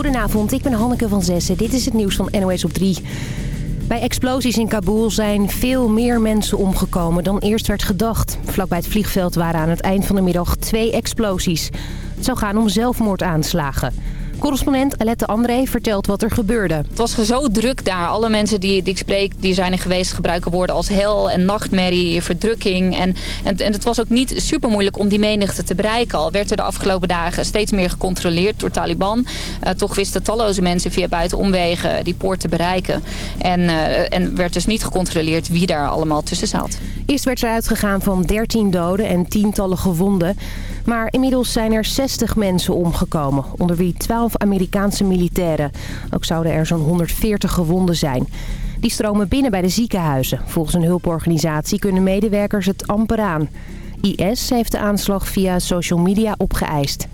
Goedenavond, ik ben Hanneke van Zessen. Dit is het nieuws van NOS op 3. Bij explosies in Kabul zijn veel meer mensen omgekomen dan eerst werd gedacht. Vlakbij het vliegveld waren aan het eind van de middag twee explosies. Het zou gaan om zelfmoordaanslagen. Correspondent Alette André vertelt wat er gebeurde. Het was zo druk daar. Alle mensen die, die ik spreek, die zijn er geweest, gebruiken woorden als hel en nachtmerrie, verdrukking. En, en, en het was ook niet super moeilijk om die menigte te bereiken. Al werd er de afgelopen dagen steeds meer gecontroleerd door Taliban. Uh, toch wisten talloze mensen via buitenomwegen die poort te bereiken. En, uh, en werd dus niet gecontroleerd wie daar allemaal tussen zat. Eerst werd er uitgegaan van 13 doden en tientallen gewonden. Maar inmiddels zijn er 60 mensen omgekomen, onder wie 12 Amerikaanse militairen. Ook zouden er zo'n 140 gewonden zijn. Die stromen binnen bij de ziekenhuizen. Volgens een hulporganisatie kunnen medewerkers het amper aan. IS heeft de aanslag via social media opgeëist.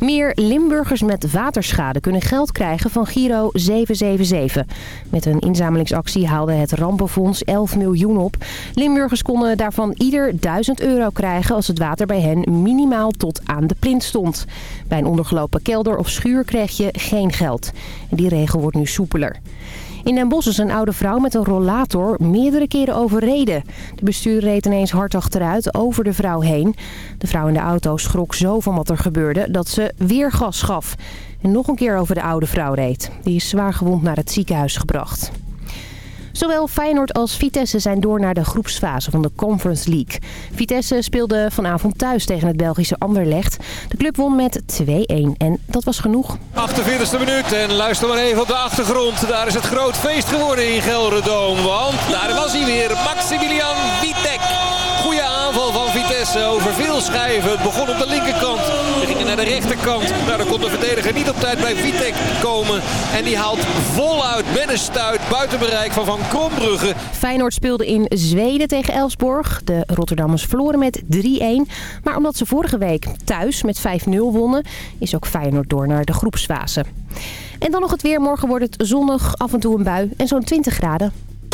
Meer Limburgers met waterschade kunnen geld krijgen van Giro 777. Met een inzamelingsactie haalde het Rampenfonds 11 miljoen op. Limburgers konden daarvan ieder 1000 euro krijgen als het water bij hen minimaal tot aan de plint stond. Bij een ondergelopen kelder of schuur kreeg je geen geld. Die regel wordt nu soepeler. In Den Bosch is een oude vrouw met een rollator meerdere keren overreden. De bestuurder reed ineens hard achteruit over de vrouw heen. De vrouw in de auto schrok zo van wat er gebeurde dat ze weer gas gaf. En nog een keer over de oude vrouw reed. Die is zwaar gewond naar het ziekenhuis gebracht. Zowel Feyenoord als Vitesse zijn door naar de groepsfase van de Conference League. Vitesse speelde vanavond thuis tegen het Belgische Anderlecht. De club won met 2-1 en dat was genoeg. 48e minuut en luister maar even op de achtergrond. Daar is het groot feest geworden in Gelredoom. Want daar was hij weer, Vitesse over veel schijven. Het begon op de linkerkant. We gingen naar de rechterkant. Nou, daar kon de verdediger niet op tijd bij Vitek komen. En die haalt voluit met een stuit buiten bereik van Van Krombrugge. Feyenoord speelde in Zweden tegen Elsborg. De Rotterdammers verloren met 3-1. Maar omdat ze vorige week thuis met 5-0 wonnen... is ook Feyenoord door naar de groepsfase. En dan nog het weer. Morgen wordt het zonnig, af en toe een bui en zo'n 20 graden.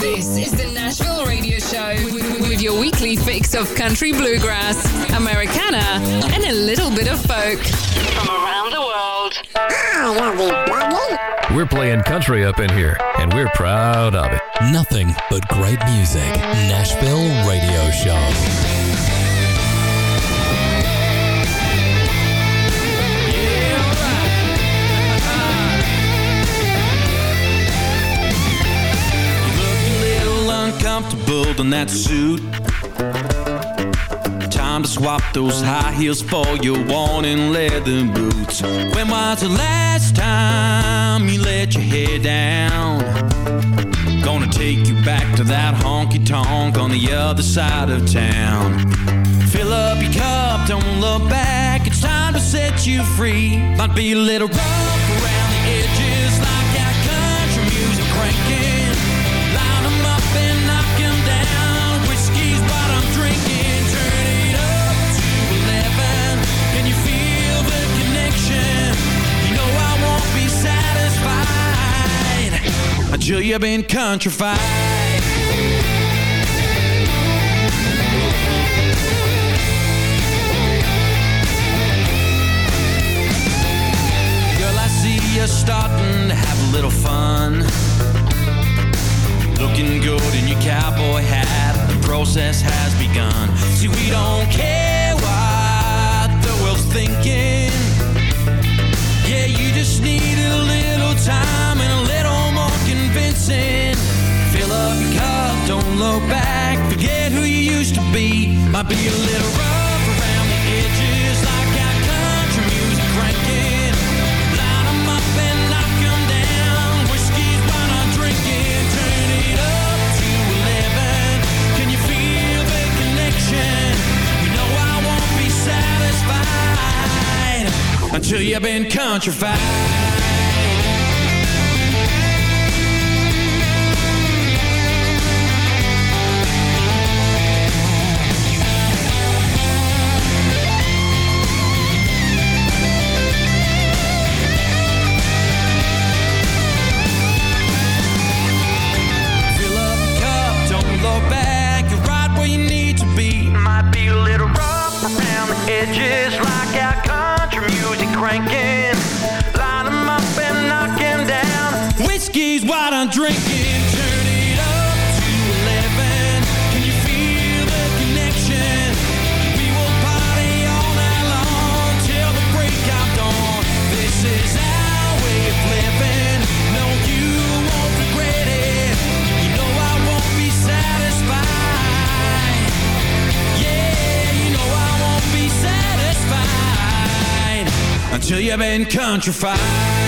This is the Nashville Radio Show with your weekly fix of country bluegrass, Americana, and a little bit of folk from around the world. We're playing country up in here, and we're proud of it. Nothing but great music. Nashville Radio Show. Comfortable in that suit. Time to swap those high heels for your worn in leather boots. When was the last time you let your hair down? Gonna take you back to that honky-tonk on the other side of town. Fill up your cup, don't look back. It's time to set you free. Might be a little rough Until you've been countrified. Girl, I see you starting to have a little fun. Looking good in your cowboy hat. The process has begun. See, we don't care what the world's thinking. Yeah, you just need a little time convincing Fill up your cup, don't look back. Forget who you used to be. Might be a little rough around the edges Like that country music cranking Line 'em up and knock 'em down. Whiskey's what I'm drinking. Turn it up to 11 Can you feel the connection? You know I won't be satisfied Until you've been countrified been countrified.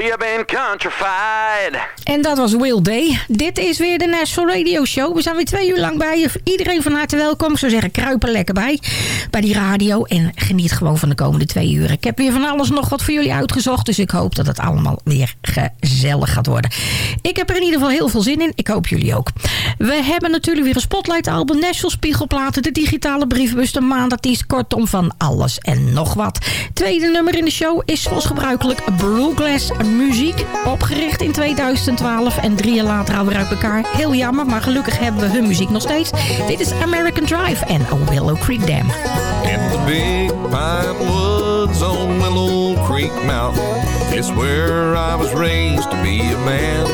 Been countrified. En dat was Will Day. Dit is weer de National Radio Show. We zijn weer twee uur lang bij je. Iedereen van harte welkom. Zou zeggen, kruip er lekker bij. Bij die radio. En geniet gewoon van de komende twee uur. Ik heb weer van alles nog wat voor jullie uitgezocht. Dus ik hoop dat het allemaal weer gezellig gaat worden. Ik heb er in ieder geval heel veel zin in. Ik hoop jullie ook. We hebben natuurlijk weer een Spotlight album. National Spiegelplaten. De digitale brievenbus. De maandartiest. Kortom van alles en nog wat. Tweede nummer in de show is zoals gebruikelijk Bluegrass muziek. Opgericht in 2012 en drie jaar later alweer uit elkaar. Heel jammer, maar gelukkig hebben we hun muziek nog steeds. Dit is American Drive en Willow Creek Dam. In the big pine woods on Willow Creek Mountain It's where I was raised to be a man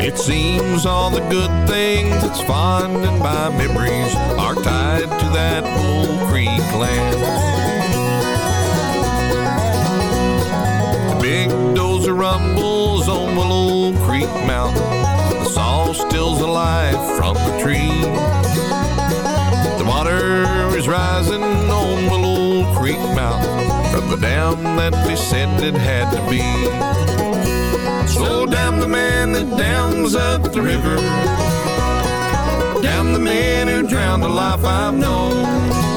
It seems all the good things that's fond and my memories Are tied to that Willow Creek land rumbles on Willow Creek Mountain The saw still's alive from the tree the water is rising on Willow Creek Mountain from the dam that they said it had to be. Slow down the man that dams up the river. Down the man who drowned the life I've known.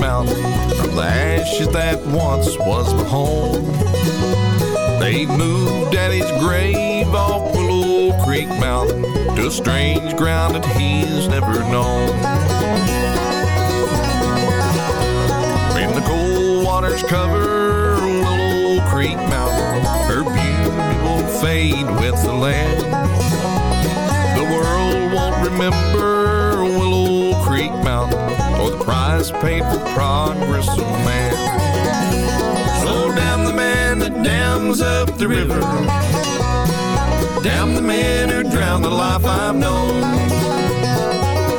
Mountain from the ashes that once was my home. They moved Daddy's grave off Willow Creek Mountain to a strange ground that he's never known. When the cold waters cover Willow Creek Mountain, her beauty will fade with the land. The world won't remember Willow Creek Mountain or the price paid for progress of man. Slow down the man that dams up the river. Damn the man who drowned the life I've known.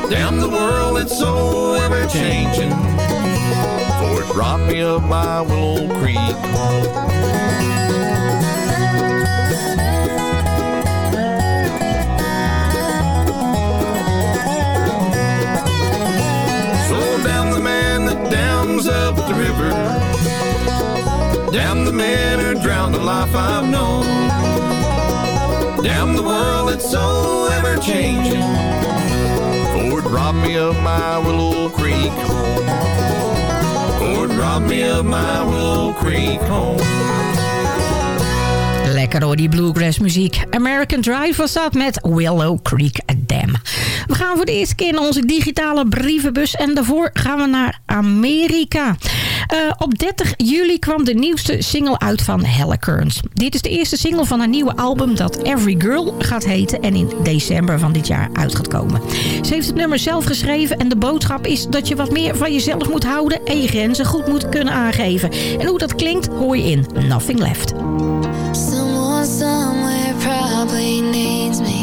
Damn the world that's so ever changing. For it robbed me of my Willow Creek up the river. Damn the man who drowned the life I've known. Damn the world that's so ever changing. For it robbed me of my Willow Creek home. For it robbed me of my Willow Creek home. Lekker hoor, die bluegrass muziek. American Drive was dat met Willow Creek. We gaan voor de eerste keer in onze digitale brievenbus. En daarvoor gaan we naar Amerika. Eh, op 30 juli kwam de nieuwste single uit van Helle Kearns. Dit is de eerste single van haar nieuwe album dat Every Girl gaat heten. En in december van dit jaar uit gaat komen. Ze heeft het nummer zelf geschreven. En de boodschap is dat je wat meer van jezelf moet houden. En je grenzen goed moet kunnen aangeven. En hoe dat klinkt hoor je in Nothing Left. Someone somewhere probably needs me.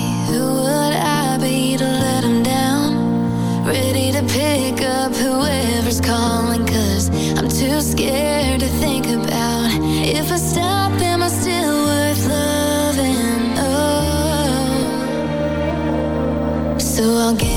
Pick up whoever's calling, cause I'm too scared to think about if I stop, am I still worth loving? Oh, so I'll give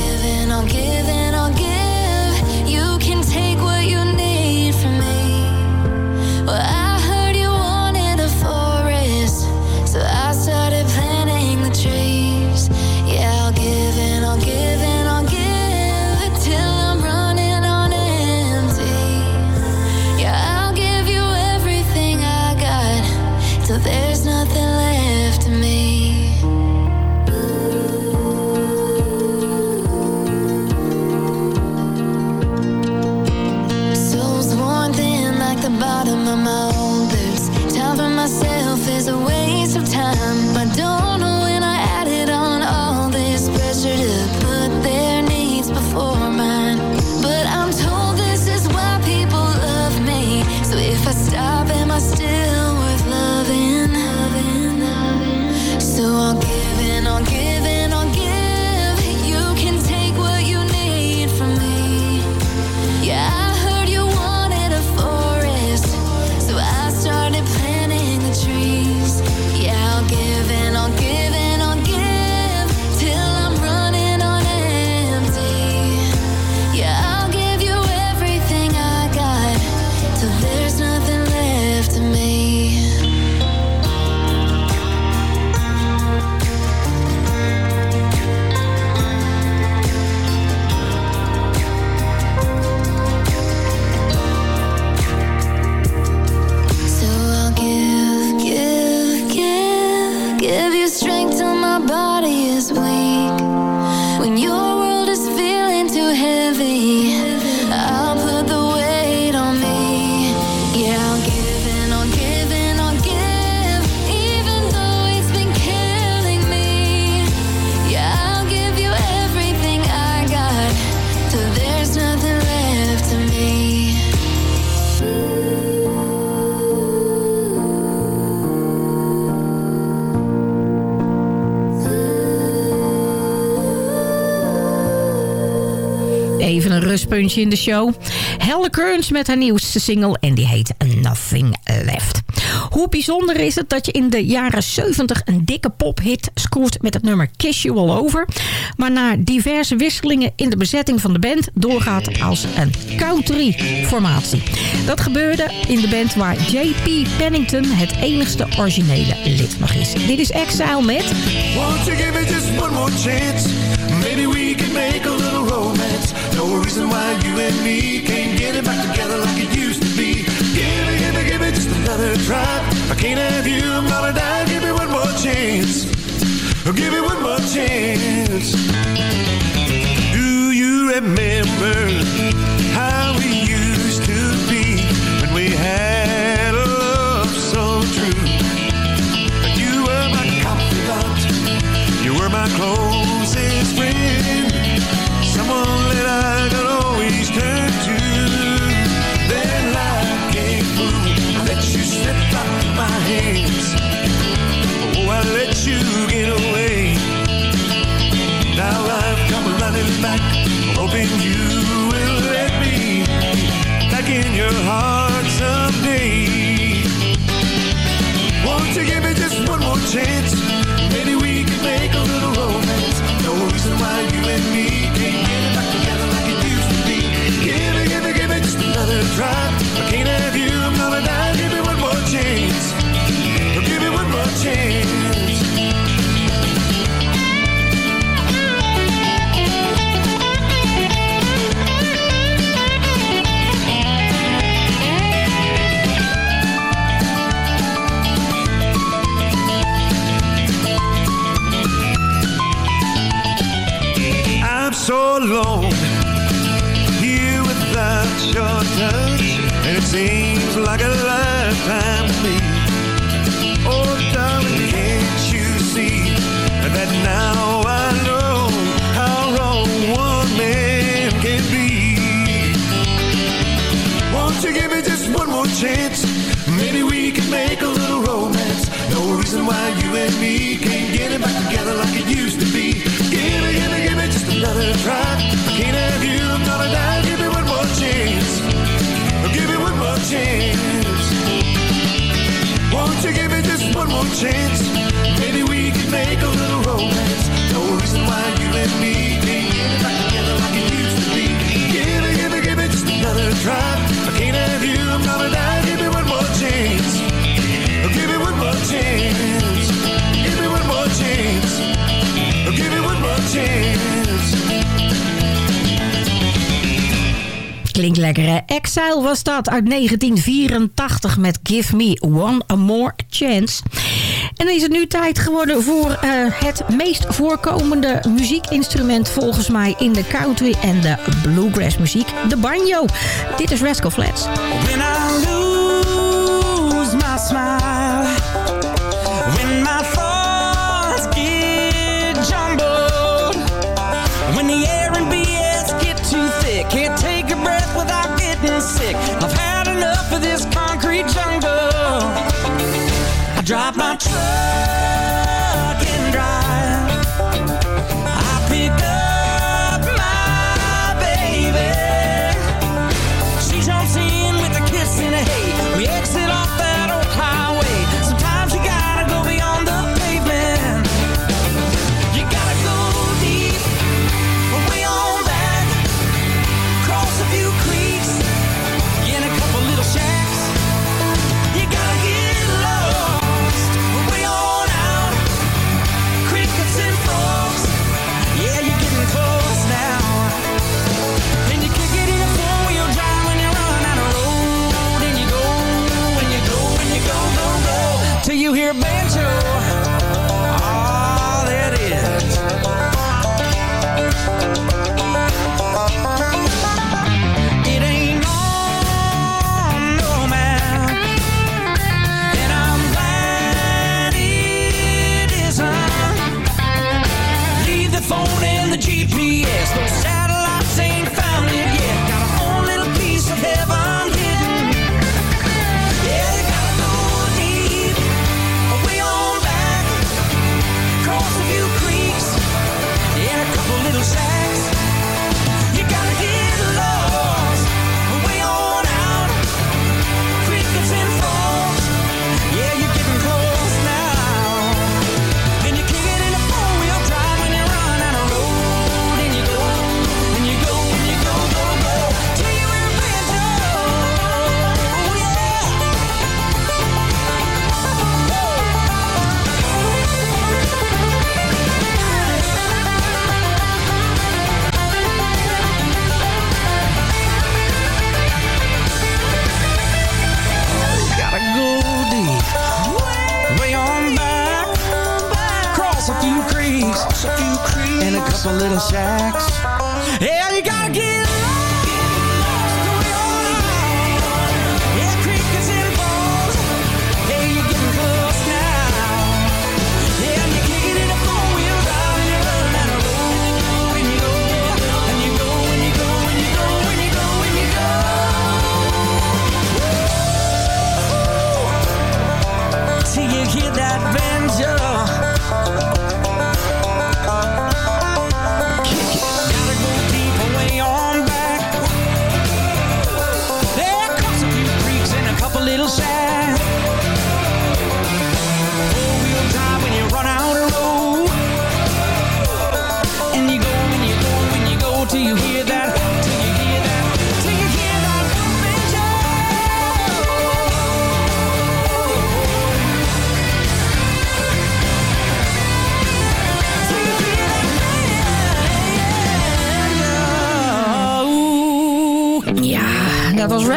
in de show. Helle Kearns met haar nieuwste single en die heet Nothing Left. Hoe bijzonder is het dat je in de jaren 70 een dikke pophit scoort met het nummer Kiss You All Over. Maar na diverse wisselingen in de bezetting van de band doorgaat als een country formatie. Dat gebeurde in de band waar J.P. Pennington het enigste originele lid nog is. Dit is Exile met... Won't you give me just one more chance? we can make a little romance. No reason why you and me can't get it back together like it used to be. Give me, give me, give me just another try. I can't have you, I'm gonna die. Give me one more chance. Oh, give me one more chance. Do you remember how we used Exile was dat uit 1984 met Give Me One More Chance. En dan is het nu tijd geworden voor eh, het meest voorkomende muziekinstrument volgens mij in de country en de bluegrass muziek, de banjo. Dit is Rascal Flats.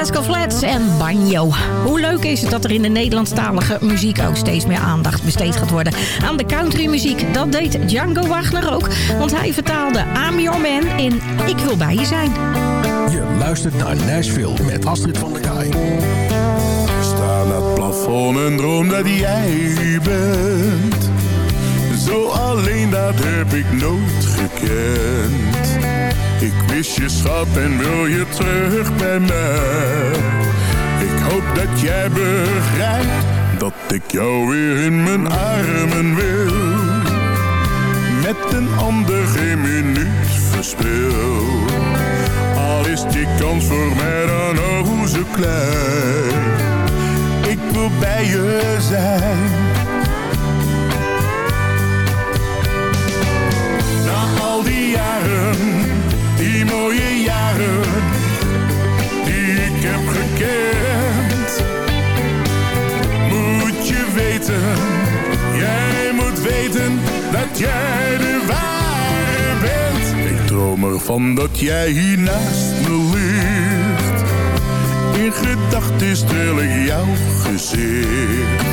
Rascal Flats en Banjo. Hoe leuk is het dat er in de Nederlandstalige muziek ook steeds meer aandacht besteed gaat worden aan de countrymuziek. Dat deed Django Wagner ook, want hij vertaalde I'm Your Man in Ik Wil Bij Je Zijn. Je luistert naar Nashville met Astrid van der Kaai. Sta aan het plafond en droom dat jij bent. Zo alleen, dat heb ik nooit gekend. Ik mis je schat en wil je terug bij mij. Ik hoop dat jij begrijpt dat ik jou weer in mijn armen wil. Met een ander geen minuut verspil. Al is die kans voor mij dan oh zo klein. Ik wil bij je zijn. Mooie jaren, die ik heb gekend. Moet je weten, jij moet weten dat jij de ware bent. Ik droom ervan dat jij hier naast me ligt. In gedachten streel ik jouw gezicht.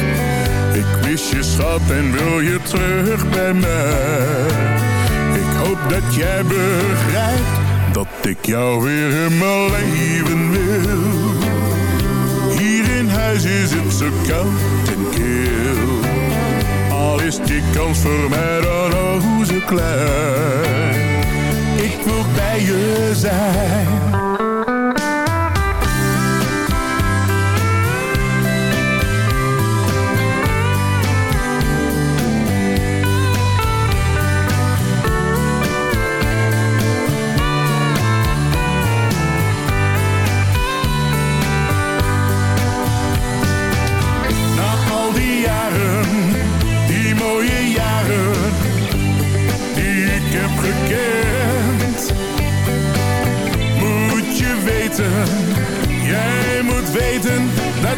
Ik mis je schat en wil je terug bij mij. Ik hoop dat jij begrijpt dat ik jou weer in mijn leven wil. Hier in huis is het zo koud en kil. Al is die kans voor mij dan oh zo klein. Ik wil bij je zijn.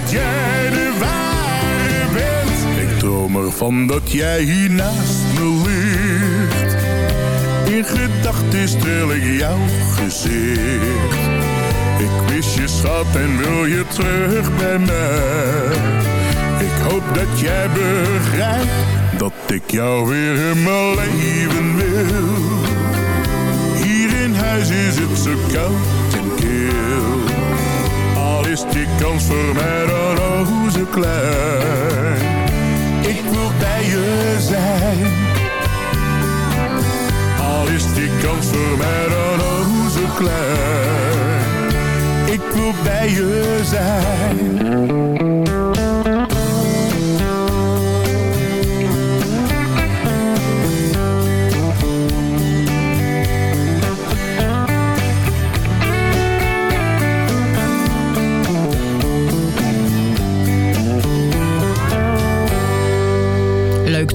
Dat jij de ware bent. Ik droom ervan dat jij hier naast me ligt. In gedachten streel ik jouw gezicht. Ik mis je schat en wil je terug bij mij. Ik hoop dat jij begrijpt dat ik jou weer in mijn leven wil. Hier in huis is het zo koud is die kans voor mij dan al hoe klein. Ik wil bij je zijn. Al is die kans voor mij dan al klein. Ik wil bij je zijn.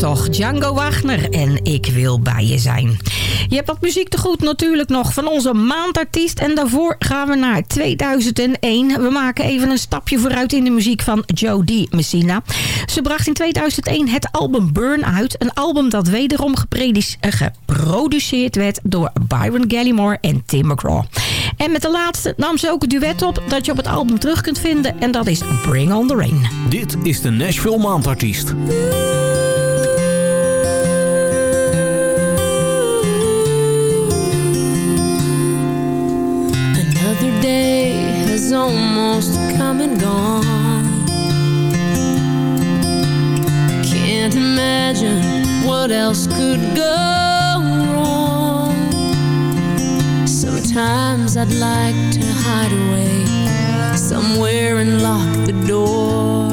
Toch, Django Wagner en Ik wil bij je zijn. Je hebt wat muziek te goed natuurlijk nog van onze maandartiest. En daarvoor gaan we naar 2001. We maken even een stapje vooruit in de muziek van Jodie Messina. Ze bracht in 2001 het album Burn uit. Een album dat wederom eh, geproduceerd werd door Byron Gallimore en Tim McGraw. En met de laatste nam ze ook een duet op dat je op het album terug kunt vinden. En dat is Bring on the Rain. Dit is de Nashville Maandartiest. Has almost come and gone. Can't imagine what else could go wrong. Sometimes I'd like to hide away somewhere and lock the door.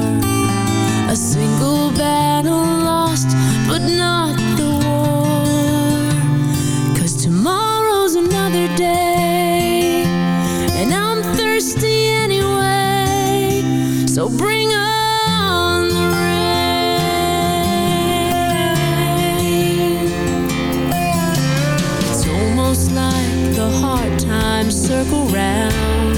A single battle lost, but not circle round.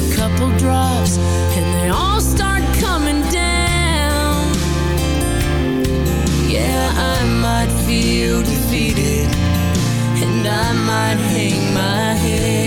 A couple drops, and they all start coming down. Yeah, I might feel defeated, and I might hang my head.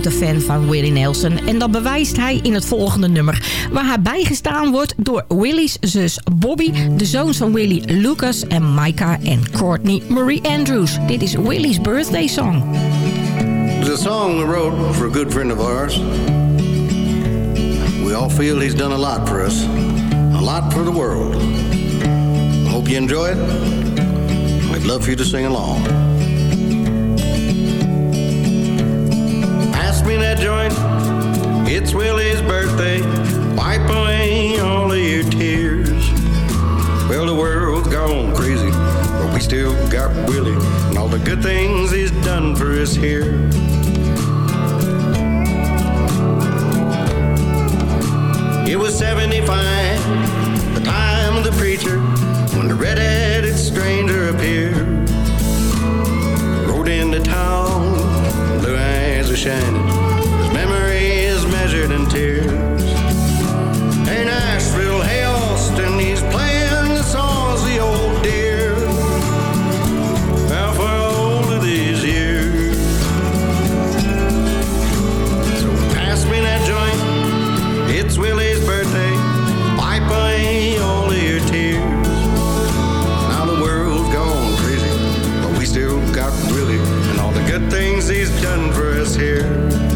grote fan van Willie Nelson. En dat bewijst hij in het volgende nummer. Waar hij bijgestaan wordt door Willie's zus Bobby, de zoons van Willie Lucas en Micah en Courtney Marie Andrews. Dit is Willie's birthday song. The song we wrote for a good friend of ours. We all feel he's done a lot for us. A lot for the world. Hope you enjoy it. We'd love for you to sing along. smoking that joint. It's Willie's birthday. Wipe away all of your tears. Well, the world's gone crazy, but we still got Willie and all the good things he's done for us here. It was 75, the time of the preacher, when the red-headed stranger appeared. Rode into town, blue eyes were shining. good things he's done for us here.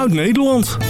uit Nederland.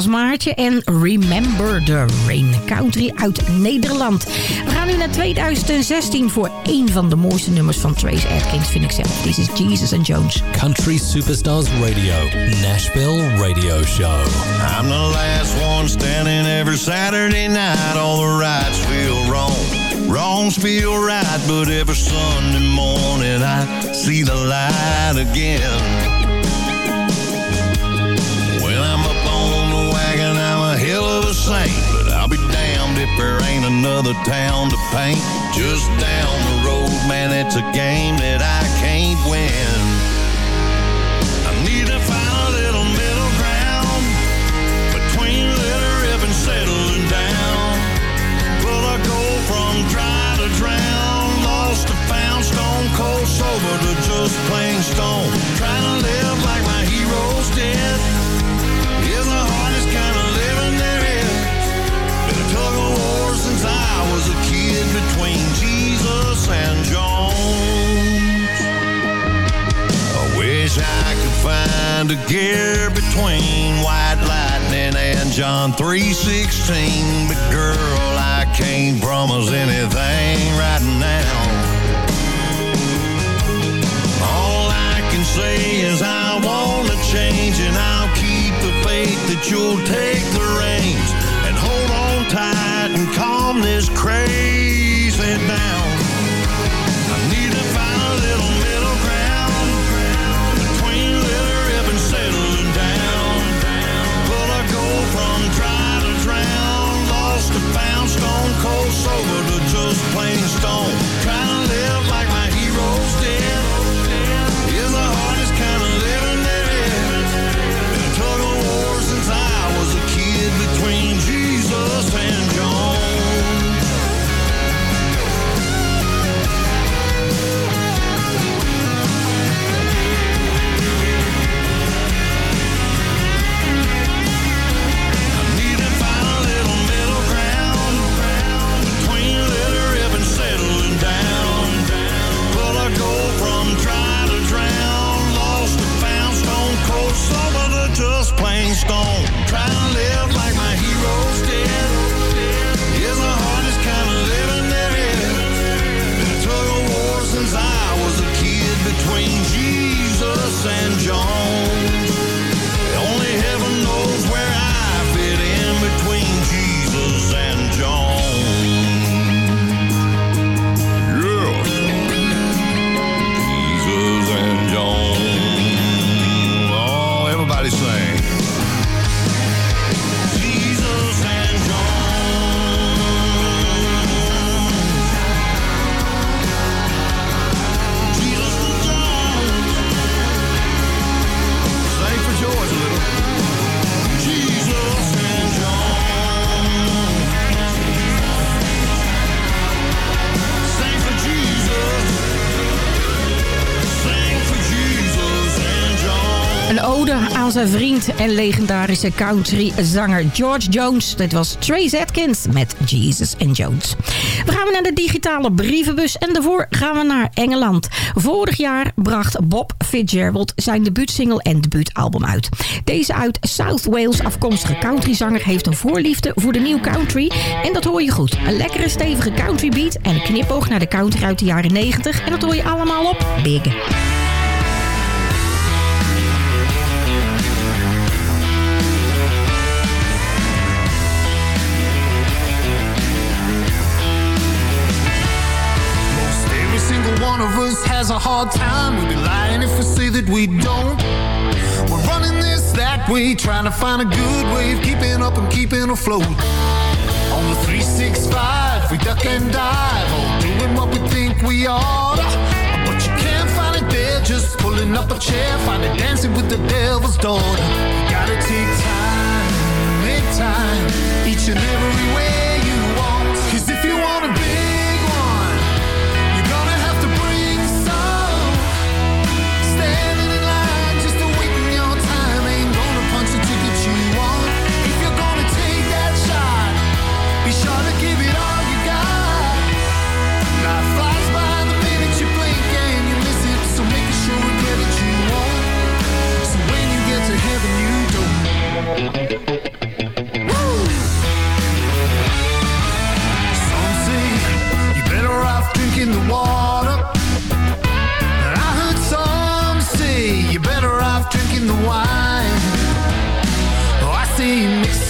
Was Maartje en Remember the Rain Country uit Nederland. We gaan nu naar 2016 voor een van de mooiste nummers van Trace Atkins, vind ik zelf. This is Jesus and Jones. Country Superstars Radio, Nashville Radio Show. I'm the last one standing every Saturday night. All the rights feel wrong. Wrongs feel right, but every Sunday morning I see the light again. There ain't another town to paint. Just down the road, man, it's a game that I can't win. I need to find a little middle ground between little rip and settling down. Will I go from dry to drown? Lost to found, stone cold sober to just plain stone. Trying to live between Jesus and Jones. I wish I could find a gear between White Lightning and John 3.16. But girl, I can't promise anything right now. All I can say is I want to change and I'll keep the faith that you'll take the reins and hold on tight and calm this crazy down. I need to find a little middle ground between and settling down. I go from to drown, lost found, stone cold sober to just plain stone? Vriend en legendarische countryzanger George Jones. Dit was Trace Atkins met Jesus and Jones. We gaan naar de digitale brievenbus en daarvoor gaan we naar Engeland. Vorig jaar bracht Bob Fitzgerald zijn debuutsingle en debuutalbum uit. Deze uit South Wales afkomstige countryzanger heeft een voorliefde voor de nieuwe country. En dat hoor je goed. Een lekkere stevige country beat en een knipoog naar de country uit de jaren 90. En dat hoor je allemaal op Big. One of us has a hard time. We'd be lying if we say that we don't. We're running this that way, trying to find a good way of keeping up and keeping afloat. On the 365, we duck and dive, all doing what we think we oughta. But you can't find it there, just pulling up a chair, find it dancing with the devil's daughter. You gotta take time, make time, each and every way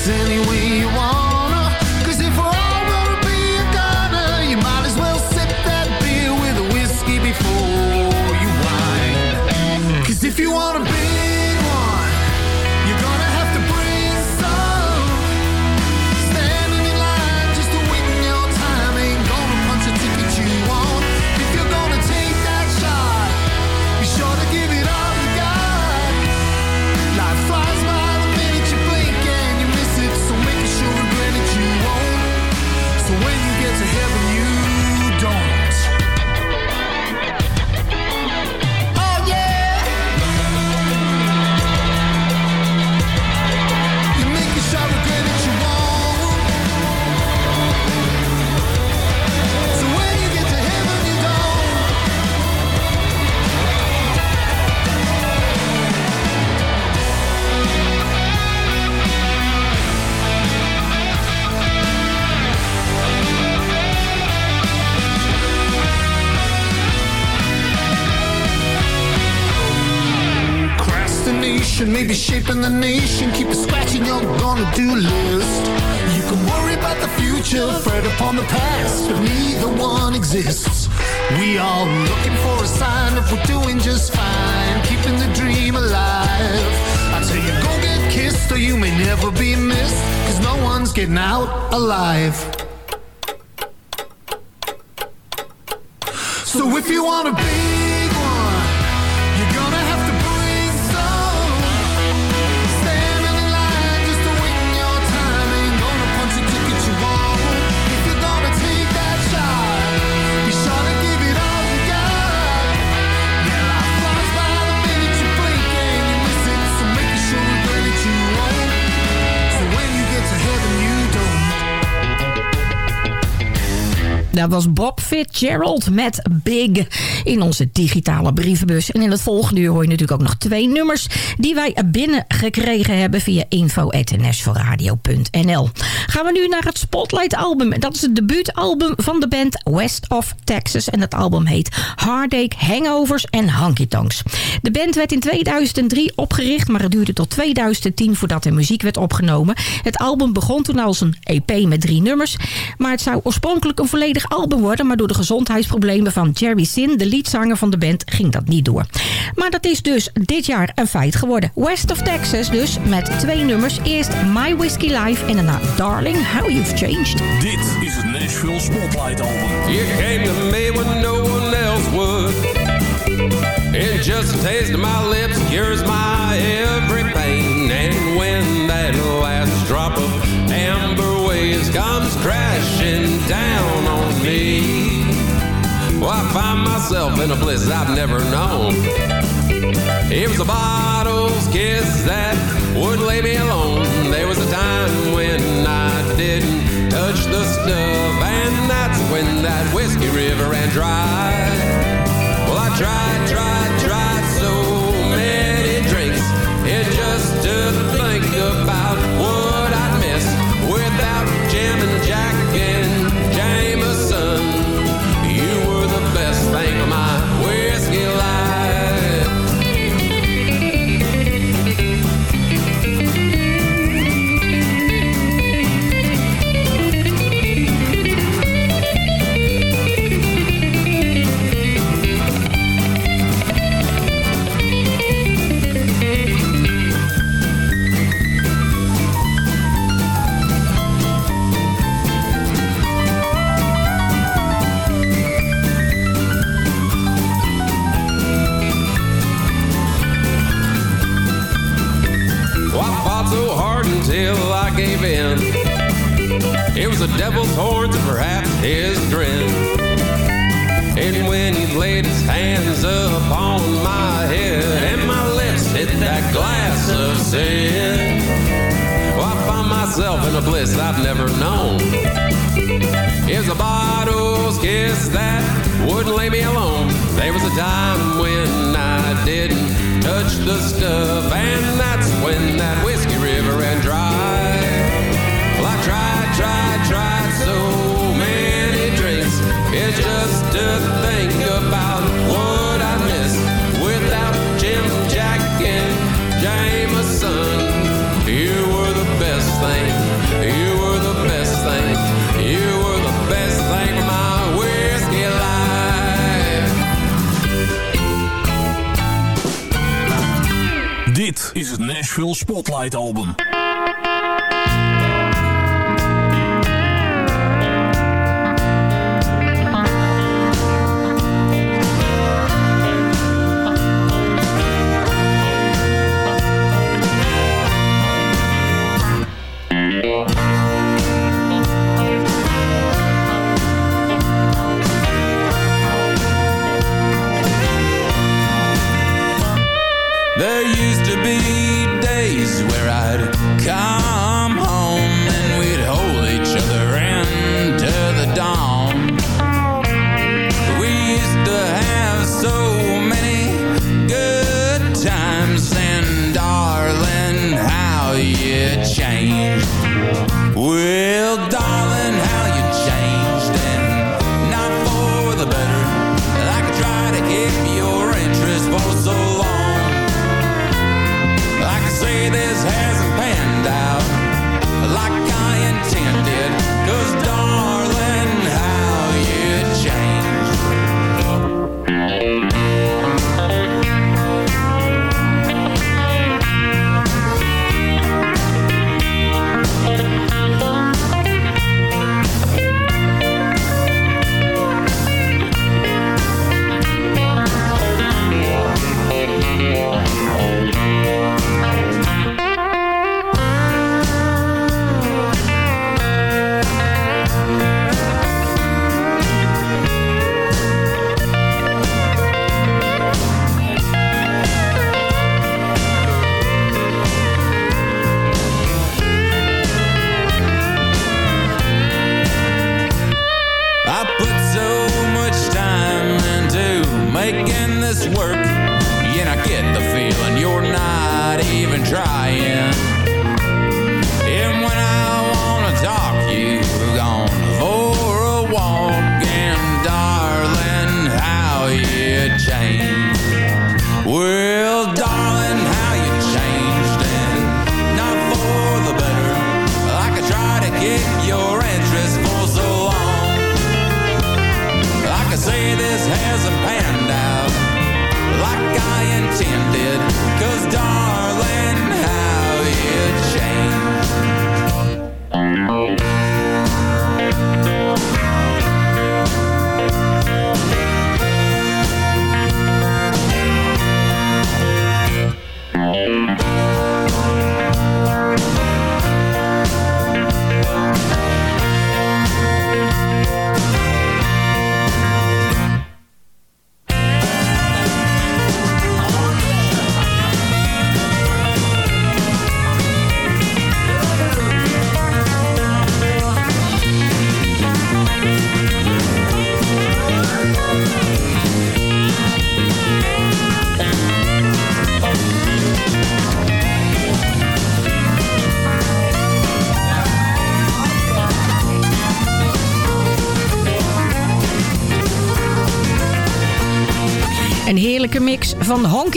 any way you wanna. Alive. Dat was Bob Fitzgerald met Big in onze digitale brievenbus. En in het volgende uur hoor je natuurlijk ook nog twee nummers... die wij binnengekregen hebben via info.nashvilleradio.nl. Gaan we nu naar het Spotlight album. Dat is het debuutalbum van de band West of Texas. En dat album heet Heartache, Hangovers en Honky Tonks. De band werd in 2003 opgericht... maar het duurde tot 2010 voordat er muziek werd opgenomen. Het album begon toen als een EP met drie nummers... maar het zou oorspronkelijk een volledig album worden... maar door de gezondheidsproblemen van Jerry Sin, de leadzanger van de band, ging dat niet door. Maar dat is dus dit jaar een feit geworden. West of Texas dus, met twee nummers. Eerst My Whiskey Life en daarna Darling, How You've Changed. Dit is het Nashville Spotlight Album. You came to me when no one else would. And just a taste of my lips cures my everything. And when that last drop of amber waves comes crashing down on me, well, I find myself in a bliss I've never known. It was a bottle's kiss that would lay me alone. There was a time when I didn't touch the stuff, and that's when that whiskey river ran dry. Well, I tried, tried, tried so many drinks. It just to think about the devil's horns and perhaps his grin. And when he laid his hands upon my head and my lips hit that glass of sin, well, I found myself in a bliss I've never known. Was a bottle's kiss that wouldn't lay me alone. There was a time when I didn't touch the stuff, and that's when that whiskey river ran dry. Well, I tried, tried, tried so many drinks. It's just to think about what I missed without Jim, Jack, and Jameson. You were the best thing. You were the best thing. You were the best thing my whiskey life. Dit is het Nashville Spotlight Album.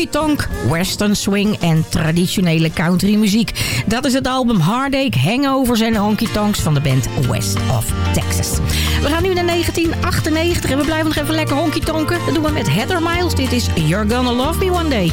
Honky tonk, western swing en traditionele country muziek. Dat is het album Heartache, Hangovers en Honky Tonks van de band West of Texas. We gaan nu naar 1998 en we blijven nog even lekker honky tonken. Dat doen we met Heather Miles. Dit is You're Gonna Love Me One Day.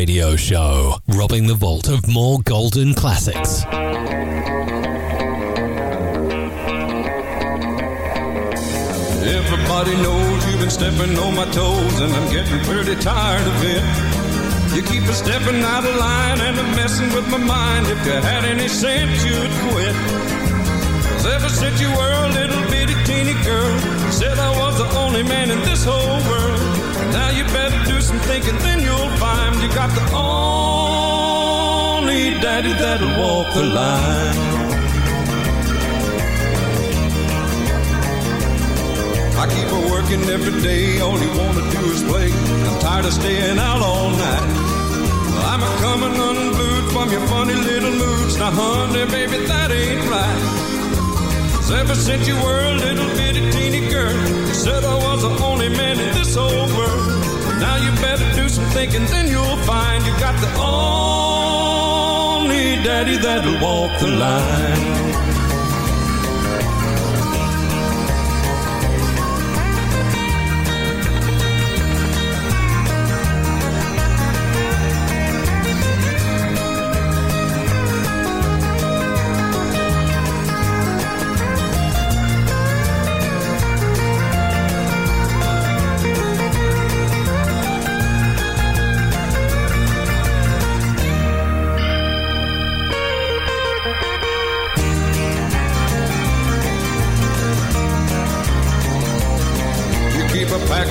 Radio Show, robbing the vault of more golden classics. Everybody knows you've been stepping on my toes, and I'm getting pretty tired of it. You keep stepping out of line and a messing with my mind. If you had any sense, you'd quit. 'Cause ever since you were a little bitty teeny girl, said I was the only man in this whole world. Now you better do some thinking, then you'll find you got the only daddy that'll walk the line. I keep her working every day, all you wanna do is play. I'm tired of staying out all night. I'm a coming unglued from your funny little moods. Now, honey, baby, that ain't right. 'Cause ever since you were a little bitty teeny girl, you said I was the only man in this whole world. Now you better do some thinking, then you'll find you got the only daddy that'll walk the line.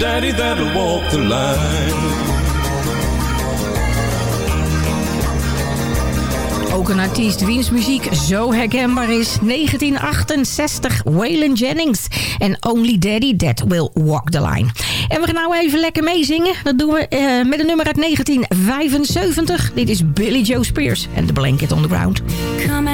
daddy that'll walk the line. Ook een artiest wiens muziek zo herkenbaar is. 1968, Waylon Jennings. En Only Daddy That Will Walk the Line. En we gaan nou even lekker meezingen. Dat doen we eh, met een nummer uit 1975. Dit is Billy Joe Spears en The Blanket on the Ground. Come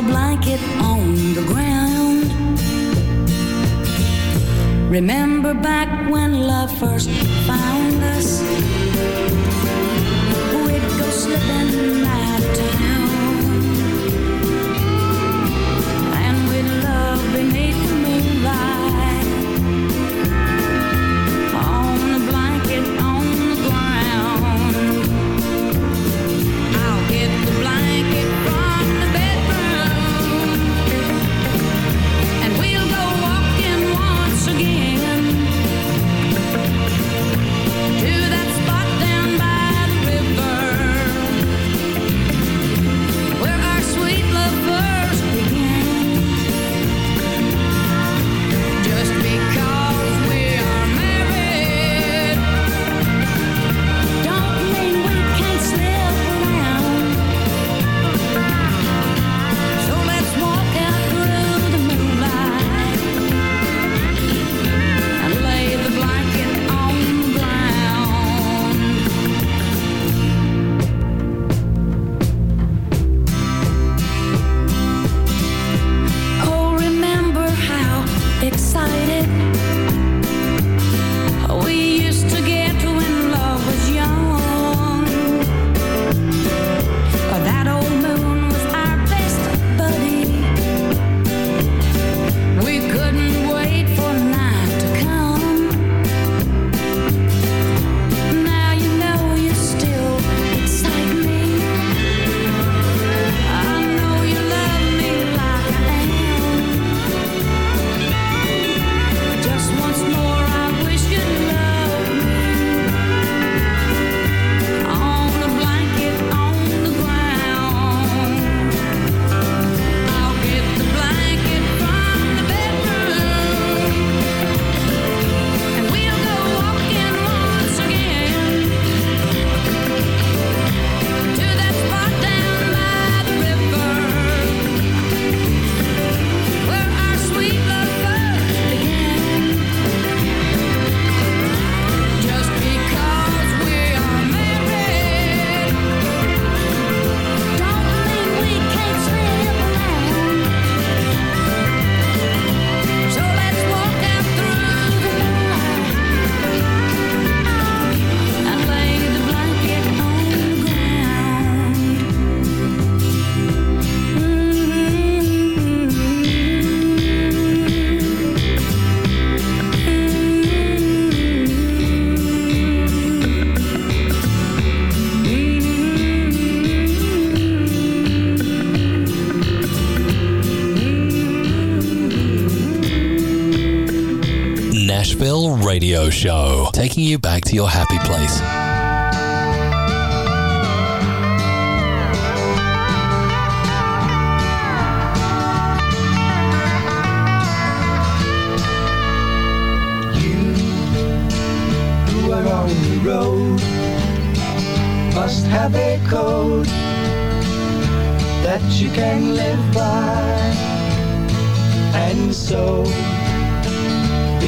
a blanket on the ground? Remember back when love first found us? We'd go slipping out of town And we'd love beneath Show. Taking you back to your happy place. who are on the road must have a code that you can live by and so